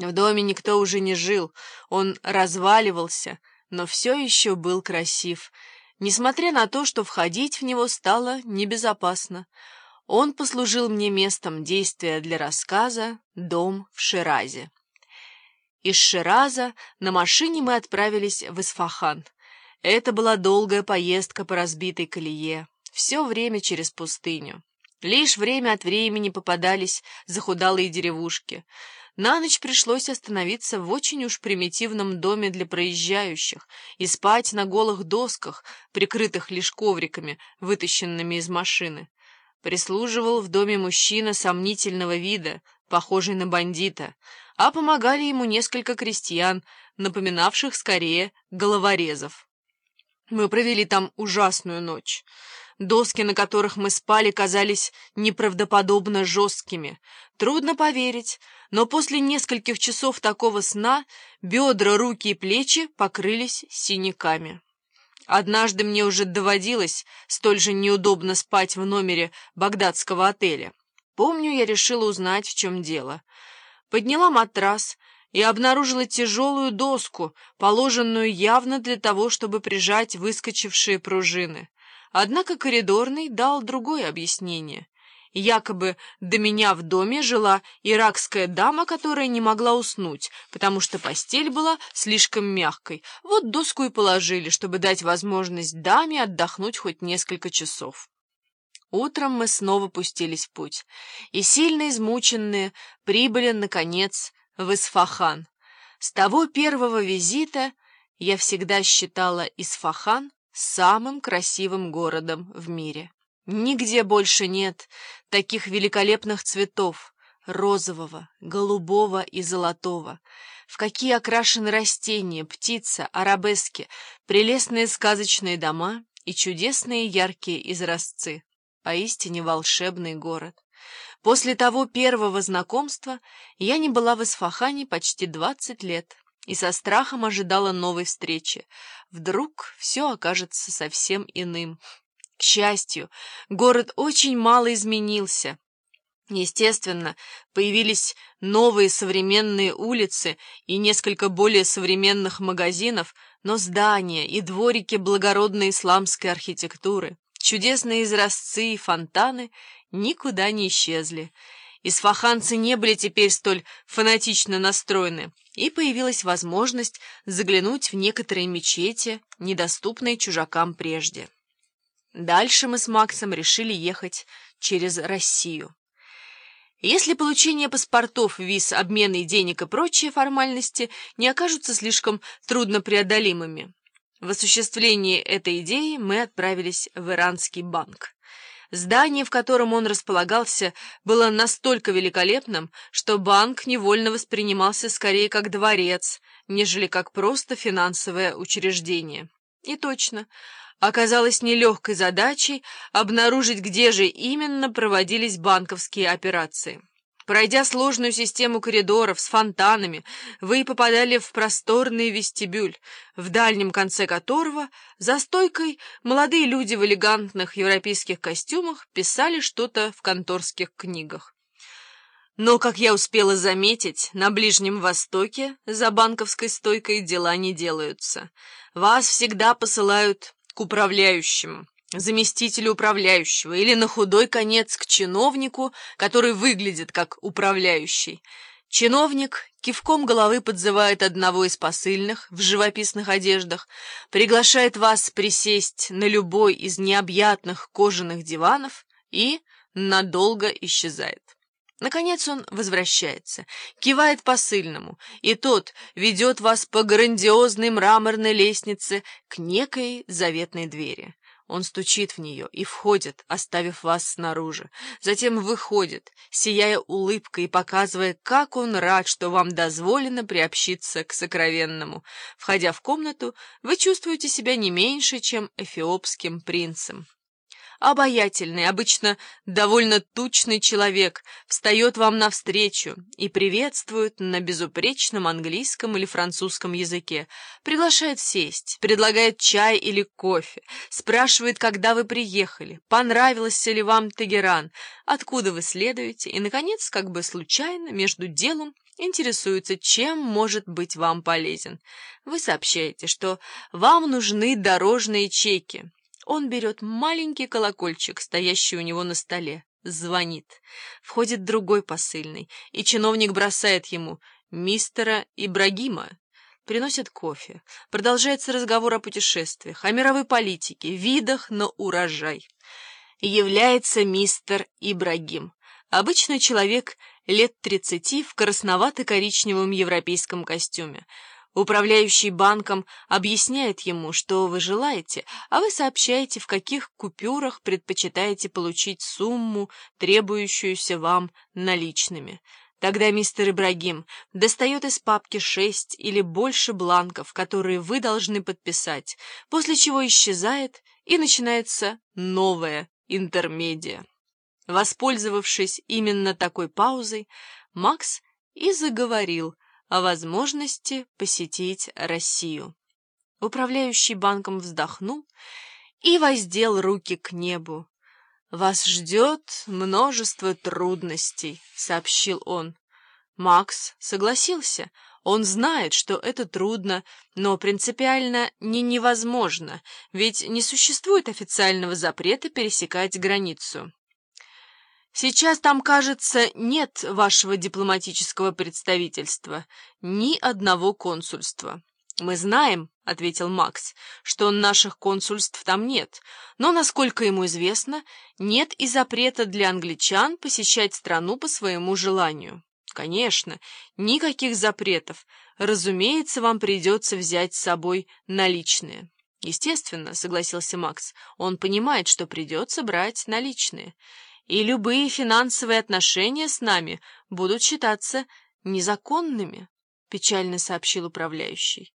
В доме никто уже не жил, он разваливался, но все еще был красив, несмотря на то, что входить в него стало небезопасно. Он послужил мне местом действия для рассказа «Дом в Ширазе». Из Шираза на машине мы отправились в Исфахан. Это была долгая поездка по разбитой колее, все время через пустыню. Лишь время от времени попадались захудалые деревушки. На ночь пришлось остановиться в очень уж примитивном доме для проезжающих и спать на голых досках, прикрытых лишь ковриками, вытащенными из машины. Прислуживал в доме мужчина сомнительного вида, похожий на бандита, а помогали ему несколько крестьян, напоминавших скорее головорезов. Мы провели там ужасную ночь. Доски, на которых мы спали, казались неправдоподобно жесткими. Трудно поверить, но после нескольких часов такого сна бедра, руки и плечи покрылись синяками. Однажды мне уже доводилось столь же неудобно спать в номере багдадского отеля. Помню, я решила узнать, в чем дело. Подняла матрас и обнаружила тяжелую доску, положенную явно для того, чтобы прижать выскочившие пружины. Однако коридорный дал другое объяснение. Якобы до меня в доме жила иракская дама, которая не могла уснуть, потому что постель была слишком мягкой. Вот доску и положили, чтобы дать возможность даме отдохнуть хоть несколько часов. Утром мы снова пустились в путь, и сильно измученные прибыли, наконец, в Исфахан. С того первого визита я всегда считала Исфахан самым красивым городом в мире. Нигде больше нет таких великолепных цветов — розового, голубого и золотого. В какие окрашены растения, птица, арабески, прелестные сказочные дома и чудесные яркие изразцы. Поистине волшебный город. После того первого знакомства я не была в Исфахане почти двадцать лет и со страхом ожидала новой встречи. Вдруг все окажется совсем иным. К счастью, город очень мало изменился. Естественно, появились новые современные улицы и несколько более современных магазинов, но здания и дворики благородной исламской архитектуры, чудесные изразцы и фонтаны никуда не исчезли. Исфаханцы не были теперь столь фанатично настроены, и появилась возможность заглянуть в некоторые мечети, недоступные чужакам прежде. Дальше мы с Максом решили ехать через Россию. Если получение паспортов, виз, обмены денег и прочие формальности не окажутся слишком труднопреодолимыми, в осуществлении этой идеи мы отправились в Иранский банк. Здание, в котором он располагался, было настолько великолепным, что банк невольно воспринимался скорее как дворец, нежели как просто финансовое учреждение. И точно, оказалось нелегкой задачей обнаружить, где же именно проводились банковские операции. Пройдя сложную систему коридоров с фонтанами, вы попадали в просторный вестибюль, в дальнем конце которого за стойкой молодые люди в элегантных европейских костюмах писали что-то в конторских книгах. Но, как я успела заметить, на Ближнем Востоке за банковской стойкой дела не делаются. Вас всегда посылают к управляющему, заместителю управляющего или на худой конец к чиновнику, который выглядит как управляющий. Чиновник кивком головы подзывает одного из посыльных в живописных одеждах, приглашает вас присесть на любой из необъятных кожаных диванов и надолго исчезает. Наконец он возвращается, кивает посыльному, и тот ведет вас по грандиозной мраморной лестнице к некой заветной двери. Он стучит в нее и входит, оставив вас снаружи. Затем выходит, сияя улыбкой и показывая, как он рад, что вам дозволено приобщиться к сокровенному. Входя в комнату, вы чувствуете себя не меньше, чем эфиопским принцем. Обаятельный, обычно довольно тучный человек встает вам навстречу и приветствует на безупречном английском или французском языке, приглашает сесть, предлагает чай или кофе, спрашивает, когда вы приехали, понравился ли вам Тегеран, откуда вы следуете, и, наконец, как бы случайно, между делом интересуется, чем может быть вам полезен. Вы сообщаете, что вам нужны дорожные чеки. Он берет маленький колокольчик, стоящий у него на столе, звонит. Входит другой посыльный, и чиновник бросает ему «Мистера Ибрагима». Приносят кофе. Продолжается разговор о путешествиях, о мировой политике, видах на урожай. Является мистер Ибрагим. Обычный человек лет тридцати в красновато-коричневом европейском костюме. Управляющий банком объясняет ему, что вы желаете, а вы сообщаете, в каких купюрах предпочитаете получить сумму, требующуюся вам наличными. Тогда мистер Ибрагим достает из папки шесть или больше бланков, которые вы должны подписать, после чего исчезает и начинается новая интермедия. Воспользовавшись именно такой паузой, Макс и заговорил о возможности посетить Россию. Управляющий банком вздохнул и воздел руки к небу. «Вас ждет множество трудностей», — сообщил он. Макс согласился. Он знает, что это трудно, но принципиально не невозможно, ведь не существует официального запрета пересекать границу. Сейчас там, кажется, нет вашего дипломатического представительства, ни одного консульства. Мы знаем, — ответил Макс, — что наших консульств там нет, но, насколько ему известно, нет и запрета для англичан посещать страну по своему желанию. Конечно, никаких запретов. Разумеется, вам придется взять с собой наличные. Естественно, — согласился Макс, — он понимает, что придется брать наличные и любые финансовые отношения с нами будут считаться незаконными, — печально сообщил управляющий.